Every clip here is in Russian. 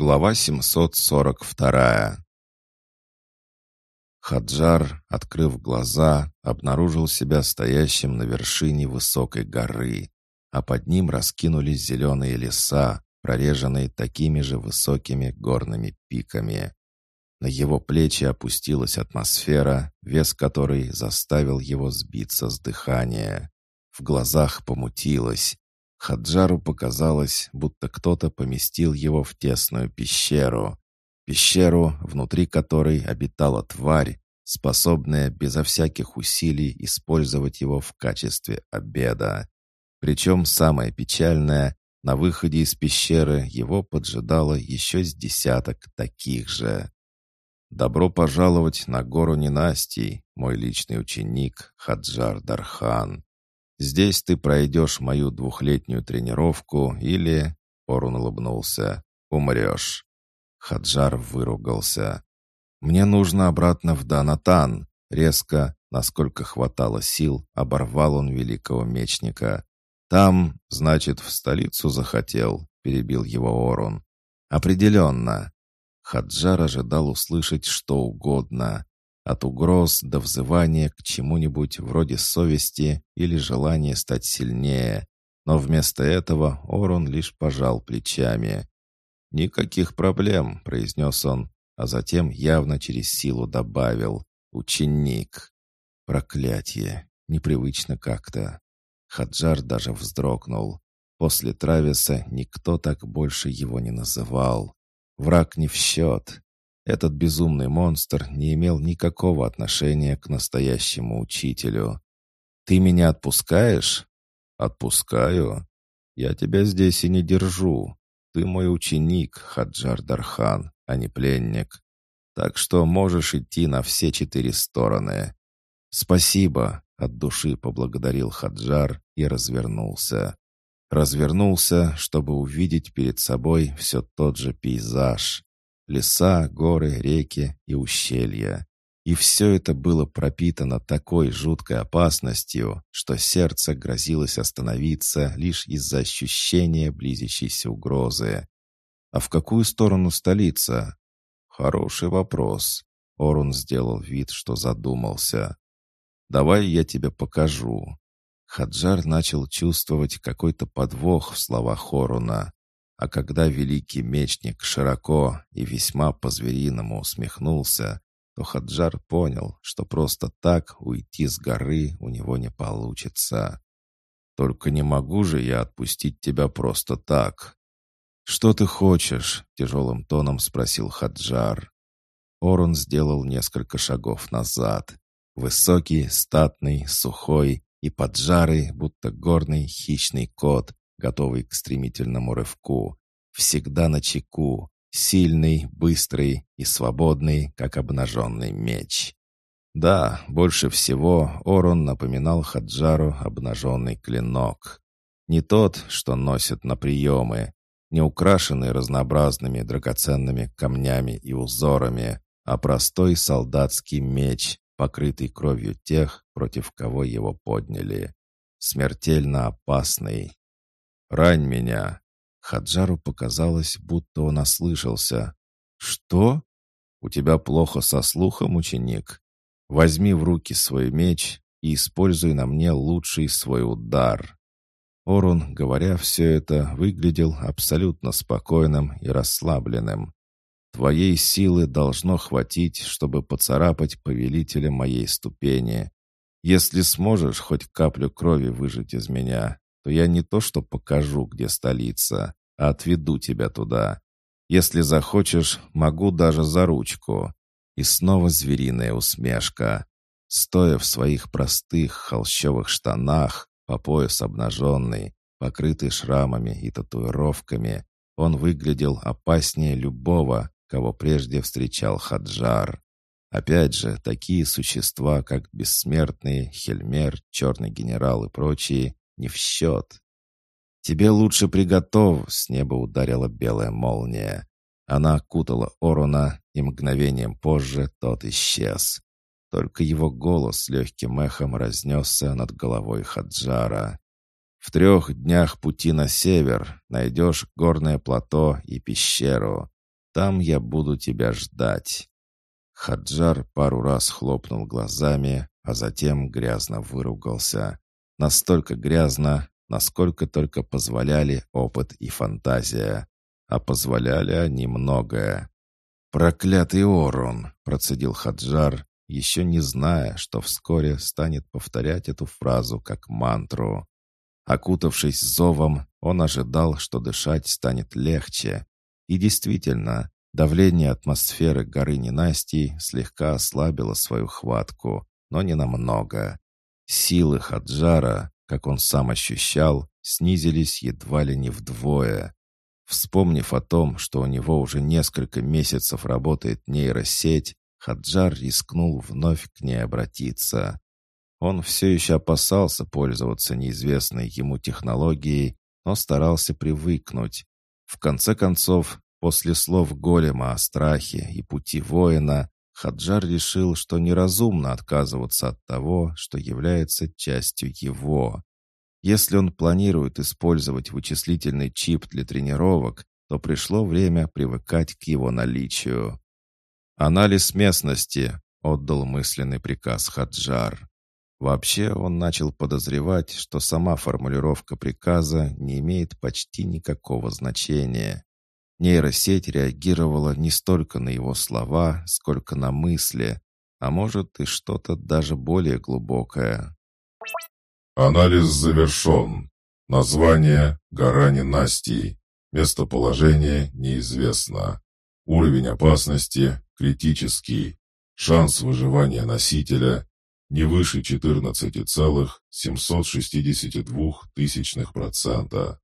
Глава 742 Хаджар, открыв глаза, обнаружил себя стоящим на вершине высокой горы, а под ним раскинулись зеленые леса, прореженные такими же высокими горными пиками. На его плечи опустилась атмосфера, вес которой заставил его сбиться с дыхания. В глазах помутилось, Хаджару показалось, будто кто-то поместил его в тесную пещеру. Пещеру, внутри которой обитала тварь, способная безо всяких усилий использовать его в качестве обеда. Причем самое печальное, на выходе из пещеры его поджидало еще с десяток таких же. «Добро пожаловать на гору ненастий, мой личный ученик Хаджар Дархан», Здесь ты пройдешь мою двухлетнюю тренировку или...» Орун улыбнулся. «Умрешь». Хаджар выругался. «Мне нужно обратно в Данатан». Резко, насколько хватало сил, оборвал он великого мечника. «Там, значит, в столицу захотел», — перебил его Орун. «Определенно». Хаджар ожидал услышать что угодно. От угроз до взывания к чему-нибудь вроде совести или желания стать сильнее. Но вместо этого Орон лишь пожал плечами. «Никаких проблем», — произнес он, а затем явно через силу добавил «ученик». Проклятие! Непривычно как-то. Хаджар даже вздрогнул. После Трависа никто так больше его не называл. Враг не в счет. Этот безумный монстр не имел никакого отношения к настоящему учителю. «Ты меня отпускаешь?» «Отпускаю. Я тебя здесь и не держу. Ты мой ученик, Хаджар Дархан, а не пленник. Так что можешь идти на все четыре стороны». «Спасибо», — от души поблагодарил Хаджар и развернулся. Развернулся, чтобы увидеть перед собой все тот же пейзаж. Леса, горы, реки и ущелья. И все это было пропитано такой жуткой опасностью, что сердце грозилось остановиться лишь из-за ощущения близящейся угрозы. А в какую сторону столица? Хороший вопрос. Орун сделал вид, что задумался. «Давай я тебе покажу». Хаджар начал чувствовать какой-то подвох в словах Оруна. А когда великий мечник широко и весьма по-звериному усмехнулся, то Хаджар понял, что просто так уйти с горы у него не получится. «Только не могу же я отпустить тебя просто так». «Что ты хочешь?» — тяжелым тоном спросил Хаджар. Орун сделал несколько шагов назад. Высокий, статный, сухой и поджарый, будто горный хищный кот, готовый к стремительному рывку, всегда на чеку, сильный, быстрый и свободный, как обнаженный меч. Да, больше всего Орон напоминал Хаджару обнаженный клинок. Не тот, что носит на приемы, не украшенный разнообразными драгоценными камнями и узорами, а простой солдатский меч, покрытый кровью тех, против кого его подняли. Смертельно опасный, «Рань меня!» Хаджару показалось, будто он ослышался. «Что? У тебя плохо со слухом, ученик? Возьми в руки свой меч и используй на мне лучший свой удар». Орун, говоря все это, выглядел абсолютно спокойным и расслабленным. «Твоей силы должно хватить, чтобы поцарапать повелителя моей ступени. Если сможешь хоть каплю крови выжать из меня, то я не то что покажу, где столица, а отведу тебя туда. Если захочешь, могу даже за ручку». И снова звериная усмешка. Стоя в своих простых холщовых штанах, по пояс обнаженный, покрытый шрамами и татуировками, он выглядел опаснее любого, кого прежде встречал Хаджар. Опять же, такие существа, как Бессмертный, Хельмер, Черный Генерал и прочие, не в счет. «Тебе лучше приготов!» — с неба ударила белая молния. Она окутала Оруна, и мгновением позже тот исчез. Только его голос легким эхом разнесся над головой Хаджара. «В трех днях пути на север найдешь горное плато и пещеру. Там я буду тебя ждать». Хаджар пару раз хлопнул глазами, а затем грязно выругался. Настолько грязно, насколько только позволяли опыт и фантазия. А позволяли они многое. «Проклятый Орун!» — процедил Хаджар, еще не зная, что вскоре станет повторять эту фразу как мантру. Окутавшись зовом, он ожидал, что дышать станет легче. И действительно, давление атмосферы горы ненастий слегка ослабило свою хватку, но не намного. Силы Хаджара, как он сам ощущал, снизились едва ли не вдвое. Вспомнив о том, что у него уже несколько месяцев работает нейросеть, Хаджар рискнул вновь к ней обратиться. Он все еще опасался пользоваться неизвестной ему технологией, но старался привыкнуть. В конце концов, после слов голема о страхе и пути воина, Хаджар решил, что неразумно отказываться от того, что является частью его. Если он планирует использовать вычислительный чип для тренировок, то пришло время привыкать к его наличию. «Анализ местности», — отдал мысленный приказ Хаджар. Вообще он начал подозревать, что сама формулировка приказа не имеет почти никакого значения. Нейросеть реагировала не столько на его слова, сколько на мысли, а может и что-то даже более глубокое. Анализ завершен. Название – гора ненастий. Местоположение неизвестно. Уровень опасности – критический. Шанс выживания носителя – не выше 14,762%.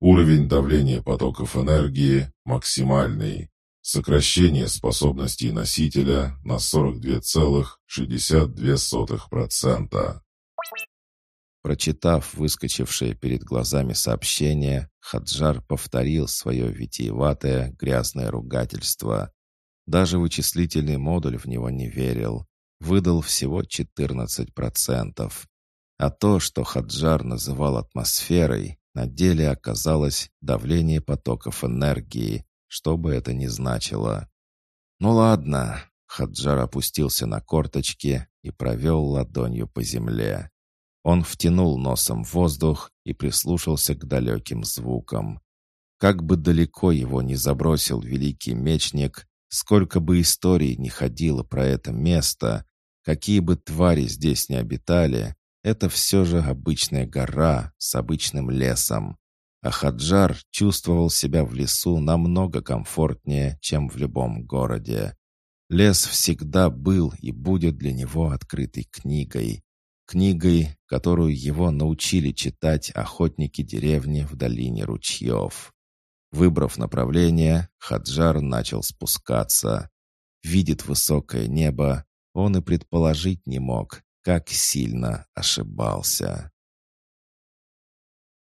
Уровень давления потоков энергии максимальный. Сокращение способностей носителя на 42,62%. Прочитав выскочившее перед глазами сообщение, Хаджар повторил свое витиеватое грязное ругательство. Даже вычислительный модуль в него не верил. Выдал всего 14%. А то, что Хаджар называл атмосферой, на деле оказалось давление потоков энергии, что бы это ни значило. «Ну ладно», — Хаджар опустился на корточки и провел ладонью по земле. Он втянул носом воздух и прислушался к далеким звукам. Как бы далеко его не забросил великий мечник, сколько бы историй не ходило про это место, какие бы твари здесь не обитали, это все же обычная гора с обычным лесом. А Хаджар чувствовал себя в лесу намного комфортнее, чем в любом городе. Лес всегда был и будет для него открытой книгой. Книгой, которую его научили читать охотники деревни в долине ручьев. Выбрав направление, Хаджар начал спускаться. Видит высокое небо, он и предположить не мог, как сильно ошибался.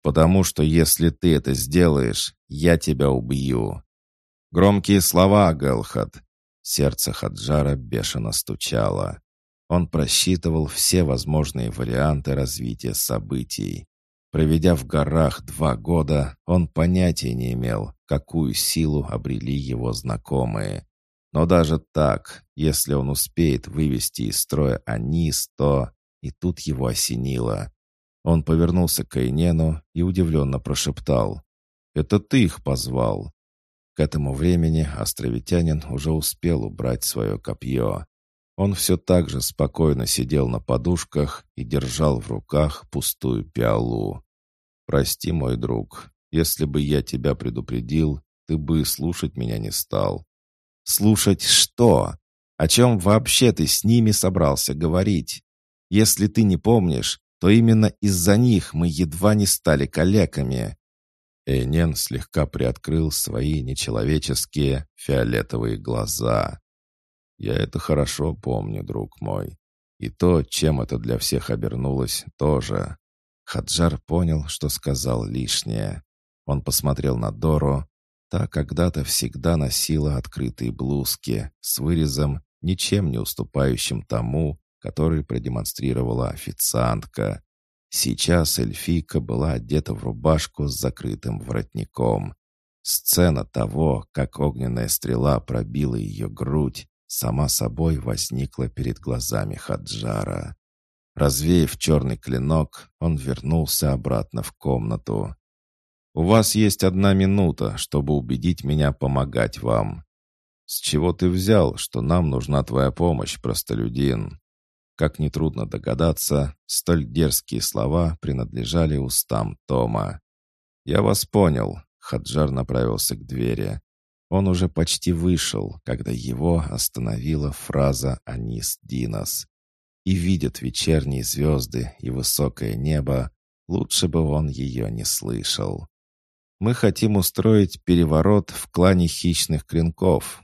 «Потому что если ты это сделаешь, я тебя убью». Громкие слова, Гэлхат. Сердце Хаджара бешено стучало. Он просчитывал все возможные варианты развития событий. Проведя в горах два года, он понятия не имел, какую силу обрели его знакомые. Но даже так, если он успеет вывести из строя Анис, то... И тут его осенило. Он повернулся к Эйнену и удивленно прошептал. «Это ты их позвал?» К этому времени островитянин уже успел убрать свое копье. Он все так же спокойно сидел на подушках и держал в руках пустую пиалу. «Прости, мой друг, если бы я тебя предупредил, ты бы слушать меня не стал. Слушать что? О чем вообще ты с ними собрался говорить? Если ты не помнишь, то именно из-за них мы едва не стали калеками». Эйнен слегка приоткрыл свои нечеловеческие фиолетовые глаза. «Я это хорошо помню, друг мой. И то, чем это для всех обернулось, тоже». Хаджар понял, что сказал лишнее. Он посмотрел на Дору, Та когда-то всегда носила открытые блузки с вырезом, ничем не уступающим тому, который продемонстрировала официантка. Сейчас эльфийка была одета в рубашку с закрытым воротником. Сцена того, как огненная стрела пробила ее грудь, сама собой возникла перед глазами Хаджара. Развеяв черный клинок, он вернулся обратно в комнату. «У вас есть одна минута, чтобы убедить меня помогать вам. С чего ты взял, что нам нужна твоя помощь, простолюдин?» Как нетрудно догадаться, столь дерзкие слова принадлежали устам Тома. «Я вас понял», — Хаджар направился к двери. Он уже почти вышел, когда его остановила фраза «Анис Динос». И видят вечерние звезды и высокое небо, лучше бы он ее не слышал. Мы хотим устроить переворот в клане хищных клинков.